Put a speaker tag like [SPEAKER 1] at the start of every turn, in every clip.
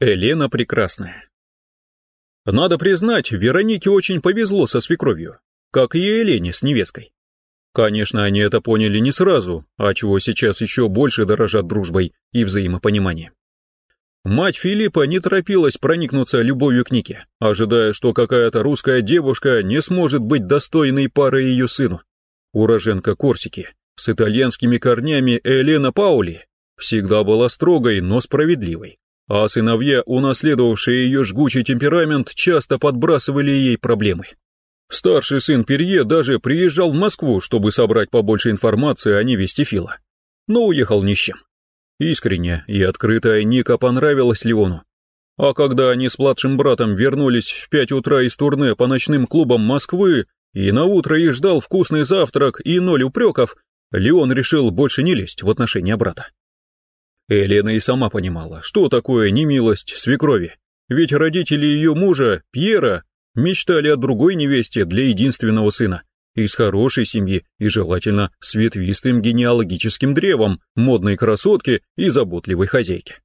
[SPEAKER 1] Елена Прекрасная. Надо признать, Веронике очень повезло со свекровью, как и Елене с невесткой. Конечно, они это поняли не сразу, а чего сейчас еще больше дорожат дружбой и взаимопониманием. Мать Филиппа не торопилась проникнуться любовью к Нике, ожидая, что какая-то русская девушка не сможет быть достойной парой ее сыну. Уроженка Корсики с итальянскими корнями Елена Паули всегда была строгой, но справедливой, а сыновья, унаследовавшие ее жгучий темперамент, часто подбрасывали ей проблемы. Старший сын Перье даже приезжал в Москву, чтобы собрать побольше информации о невесте Фила, но уехал ни с чем. Искренне и открытая Ника понравилась Леону. А когда они с младшим братом вернулись в пять утра из турне по ночным клубам Москвы, и на утро их ждал вкусный завтрак и ноль упреков, Леон решил больше не лезть в отношения брата. Елена и сама понимала, что такое немилость свекрови, ведь родители ее мужа, Пьера, мечтали о другой невесте для единственного сына, из хорошей семьи и желательно с ветвистым генеалогическим древом, модной красотки и заботливой хозяйки.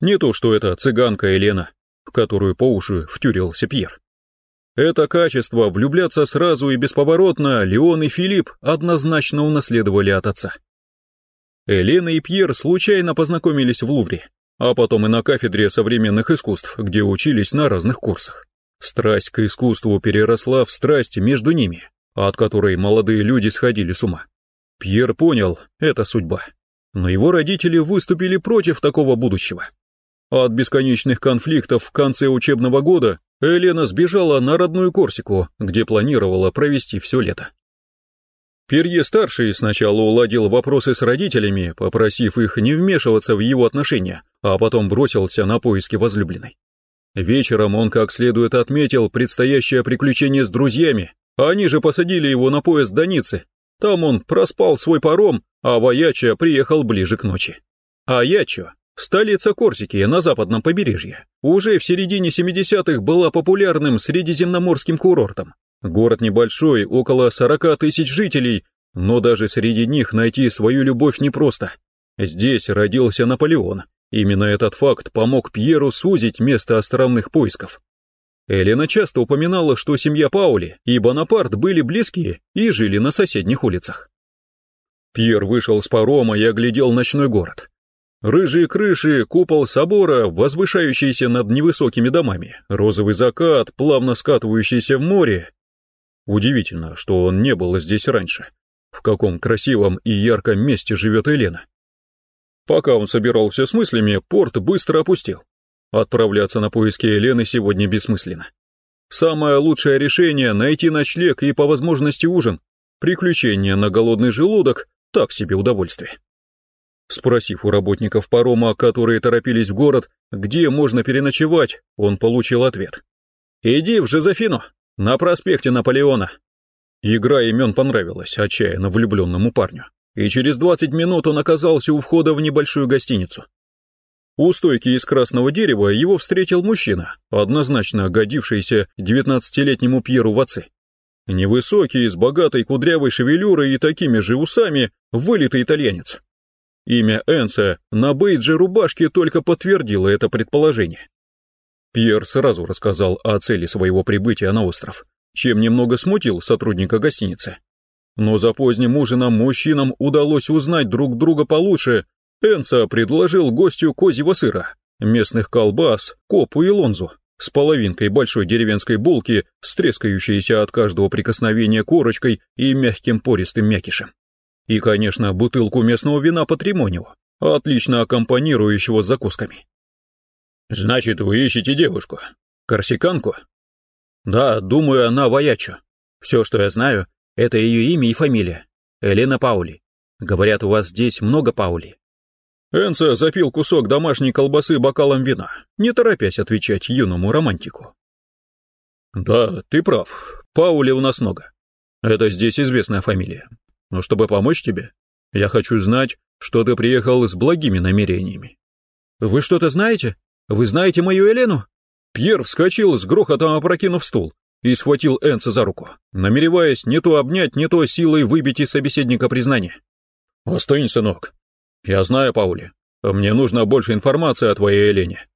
[SPEAKER 1] Не то что эта цыганка Елена, в которую по уши втюрился Пьер. Это качество влюбляться сразу и бесповоротно Леон и Филипп однозначно унаследовали от отца. Елена и Пьер случайно познакомились в Лувре, а потом и на кафедре современных искусств, где учились на разных курсах. Страсть к искусству переросла в страсть между ними, от которой молодые люди сходили с ума. Пьер понял, это судьба. Но его родители выступили против такого будущего. От бесконечных конфликтов в конце учебного года Елена сбежала на родную Корсику, где планировала провести все лето. Перье-старший сначала уладил вопросы с родителями, попросив их не вмешиваться в его отношения, а потом бросился на поиски возлюбленной. Вечером он как следует отметил предстоящее приключение с друзьями, они же посадили его на поезд до Ниццы. Там он проспал свой паром, а Ваяча приехал ближе к ночи. А Ячо, столица Корсики на западном побережье, уже в середине 70-х была популярным средиземноморским курортом, Город небольшой, около 40 тысяч жителей, но даже среди них найти свою любовь непросто. Здесь родился Наполеон. Именно этот факт помог Пьеру сузить место островных поисков. Элена часто упоминала, что семья Паули и Бонапарт были близкие и жили на соседних улицах. Пьер вышел с парома и оглядел ночной город. Рыжие крыши, купол собора, возвышающийся над невысокими домами, розовый закат, плавно скатывающийся в море, Удивительно, что он не был здесь раньше. В каком красивом и ярком месте живет Елена. Пока он собирался с мыслями, порт быстро опустел. Отправляться на поиски Елены сегодня бессмысленно. Самое лучшее решение — найти ночлег и по возможности ужин. Приключения на голодный желудок — так себе удовольствие. Спросив у работников парома, которые торопились в город, где можно переночевать, он получил ответ. «Иди в Жозефину, на проспекте Наполеона. Игра имен понравилась отчаянно влюбленному парню, и через 20 минут он оказался у входа в небольшую гостиницу. У стойки из красного дерева его встретил мужчина, однозначно годившийся 19-летнему Пьеру в отцы. Невысокий, с богатой кудрявой шевелюрой и такими же усами, вылитый итальянец. Имя Энса на бейдже рубашки только подтвердило это предположение. Пьер сразу рассказал о цели своего прибытия на остров, чем немного смутил сотрудника гостиницы. Но за поздним ужином мужчинам удалось узнать друг друга получше. Энса предложил гостю козьего сыра, местных колбас, копу и лонзу, с половинкой большой деревенской булки, стрескающейся от каждого прикосновения корочкой и мягким пористым мякишем. И, конечно, бутылку местного вина Патримонио, отлично аккомпанирующего с закусками. «Значит, вы ищете девушку? Корсиканку?» «Да, думаю, она воячу. Все, что я знаю, это ее имя и фамилия. Елена Паули. Говорят, у вас здесь много Паули». Энца запил кусок домашней колбасы бокалом вина, не торопясь отвечать юному романтику. «Да, ты прав. Паули у нас много. Это здесь известная фамилия. Но чтобы помочь тебе, я хочу знать, что ты приехал с благими намерениями». «Вы что-то знаете?» Вы знаете мою Елену?» Пьер вскочил с грохотом опрокинув стул и схватил Энца за руку, намереваясь не то обнять, не то силой выбить из собеседника признание. «Остынь, сынок. Я знаю Паули. Мне нужно больше информации о твоей Елене».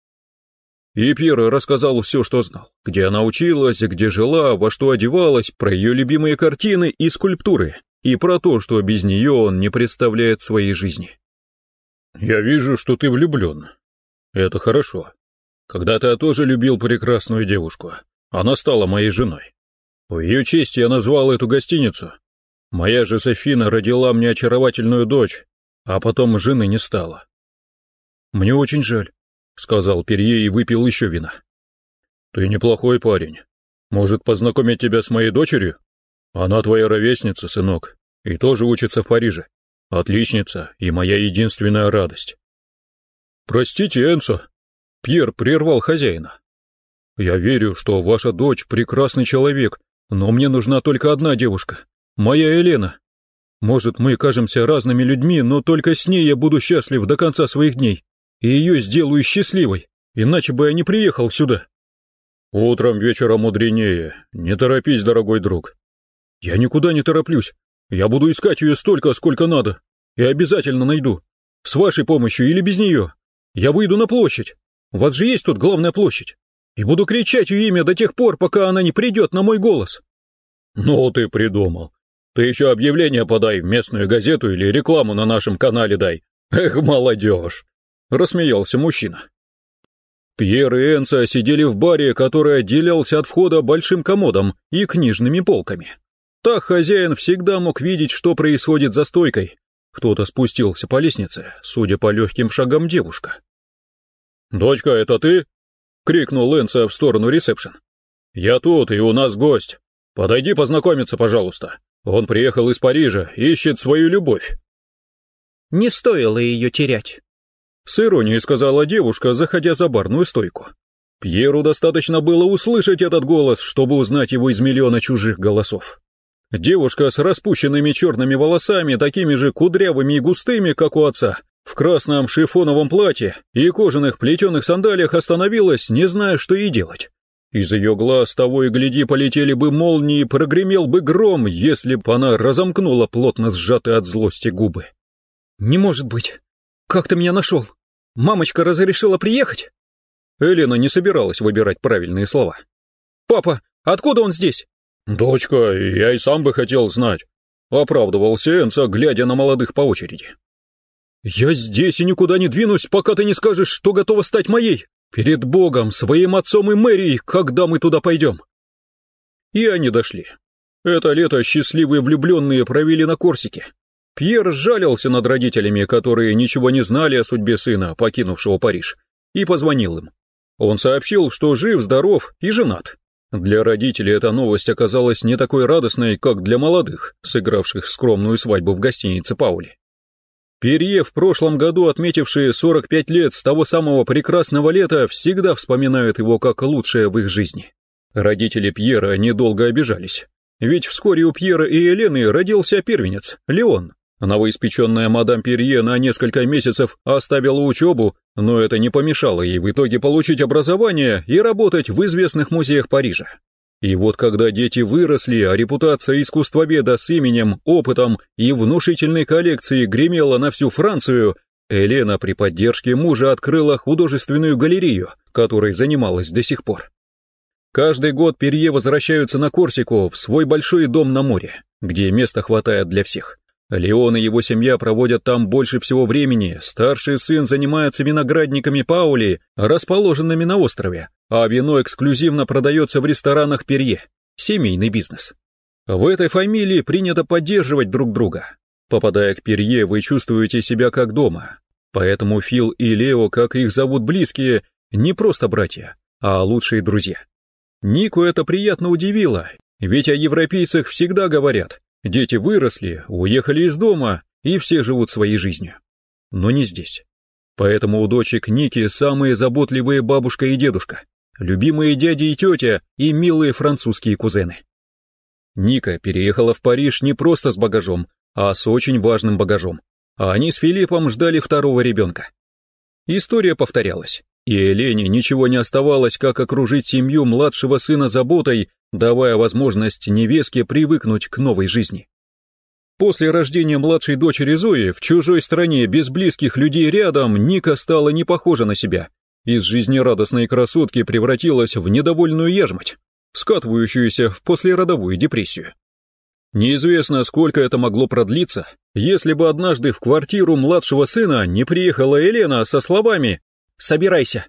[SPEAKER 1] и Пьер рассказал все, что знал, где она училась, где жила, во что одевалась, про ее любимые картины и скульптуры, и про то, что без нее он не представляет своей жизни. «Я вижу, что ты влюблен. Это хорошо. Когда-то я тоже любил прекрасную девушку. Она стала моей женой. В ее честь я назвал эту гостиницу. Моя же Софина родила мне очаровательную дочь, а потом жены не стало. Мне очень жаль. — сказал Перье и выпил еще вина. «Ты неплохой парень. Может, познакомить тебя с моей дочерью? Она твоя ровесница, сынок, и тоже учится в Париже. Отличница и моя единственная радость». «Простите, Энсо», — Пьер прервал хозяина. «Я верю, что ваша дочь прекрасный человек, но мне нужна только одна девушка, моя Елена. Может, мы кажемся разными людьми, но только с ней я буду счастлив до конца своих дней и ее сделаю счастливой, иначе бы я не приехал сюда. Утром вечером мудренее, не торопись, дорогой друг. Я никуда не тороплюсь, я буду искать ее столько, сколько надо, и обязательно найду. С вашей помощью или без нее. Я выйду на площадь, у вас же есть тут главная площадь, и буду кричать ее имя до тех пор, пока она не придет на мой голос. Ну ты придумал. Ты еще объявление подай в местную газету или рекламу на нашем канале дай. Эх, молодежь. — рассмеялся мужчина. Пьер и Энса сидели в баре, который отделялся от входа большим комодом и книжными полками. Так хозяин всегда мог видеть, что происходит за стойкой. Кто-то спустился по лестнице, судя по легким шагам девушка. «Дочка, это ты?» — крикнул Энса в сторону ресепшн. «Я тут, и у нас гость. Подойди познакомиться, пожалуйста. Он приехал из Парижа, ищет свою любовь».
[SPEAKER 2] Не стоило ее терять.
[SPEAKER 1] С иронией сказала девушка, заходя за барную стойку. Пьеру достаточно было услышать этот голос, чтобы узнать его из миллиона чужих голосов. Девушка с распущенными черными волосами, такими же кудрявыми и густыми, как у отца, в красном шифоновом платье и кожаных плетеных сандалиях остановилась, не зная, что ей делать. Из ее глаз того и гляди полетели бы молнии и прогремел бы гром, если бы она разомкнула плотно сжатые от злости губы.
[SPEAKER 2] «Не может быть! Как ты меня нашел? Мамочка разрешила приехать?»
[SPEAKER 1] Элена не собиралась выбирать правильные слова.
[SPEAKER 2] «Папа, откуда он здесь?»
[SPEAKER 1] «Дочка, я и сам бы хотел знать», — оправдывался Энса, глядя на молодых по очереди. «Я здесь и никуда не двинусь, пока ты не скажешь, что готова стать моей, перед Богом, своим отцом и мэрией, когда мы туда пойдем». И они дошли. Это лето счастливые влюбленные провели на Корсике, Пьер сжалился над родителями, которые ничего не знали о судьбе сына, покинувшего Париж, и позвонил им. Он сообщил, что жив, здоров и женат. Для родителей эта новость оказалась не такой радостной, как для молодых, сыгравших скромную свадьбу в гостинице Паули. Перье, в прошлом году отметившие 45 лет с того самого прекрасного лета, всегда вспоминают его как лучшее в их жизни. Родители Пьера недолго обижались. Ведь вскоре у Пьера и Елены родился первенец, Леон, Новоиспеченная мадам Перье на несколько месяцев оставила учебу, но это не помешало ей в итоге получить образование и работать в известных музеях Парижа. И вот когда дети выросли, а репутация искусствоведа с именем, опытом и внушительной коллекцией гремела на всю Францию, Елена при поддержке мужа открыла художественную галерею, которой занималась до сих пор. Каждый год Перье возвращаются на Корсику, в свой большой дом на море, где места хватает для всех. Леон и его семья проводят там больше всего времени, старший сын занимается виноградниками Паули, расположенными на острове, а вино эксклюзивно продается в ресторанах Перье, семейный бизнес. В этой фамилии принято поддерживать друг друга. Попадая к Перье, вы чувствуете себя как дома. Поэтому Фил и Лео, как их зовут близкие, не просто братья, а лучшие друзья. Нику это приятно удивило, ведь о европейцах всегда говорят, Дети выросли, уехали из дома, и все живут своей жизнью. Но не здесь. Поэтому у дочек Ники самые заботливые бабушка и дедушка, любимые дяди и тетя и милые французские кузены. Ника переехала в Париж не просто с багажом, а с очень важным багажом. А они с Филиппом ждали второго ребенка. История повторялась, и Елене ничего не оставалось, как окружить семью младшего сына заботой давая возможность невестке привыкнуть к новой жизни. После рождения младшей дочери Зои в чужой стране без близких людей рядом Ника стала не похожа на себя. из жизнерадостной красотки превратилась в недовольную ежмать, скатывающуюся в послеродовую депрессию. Неизвестно, сколько это могло продлиться, если бы однажды в квартиру младшего сына не приехала Елена со словами «Собирайся,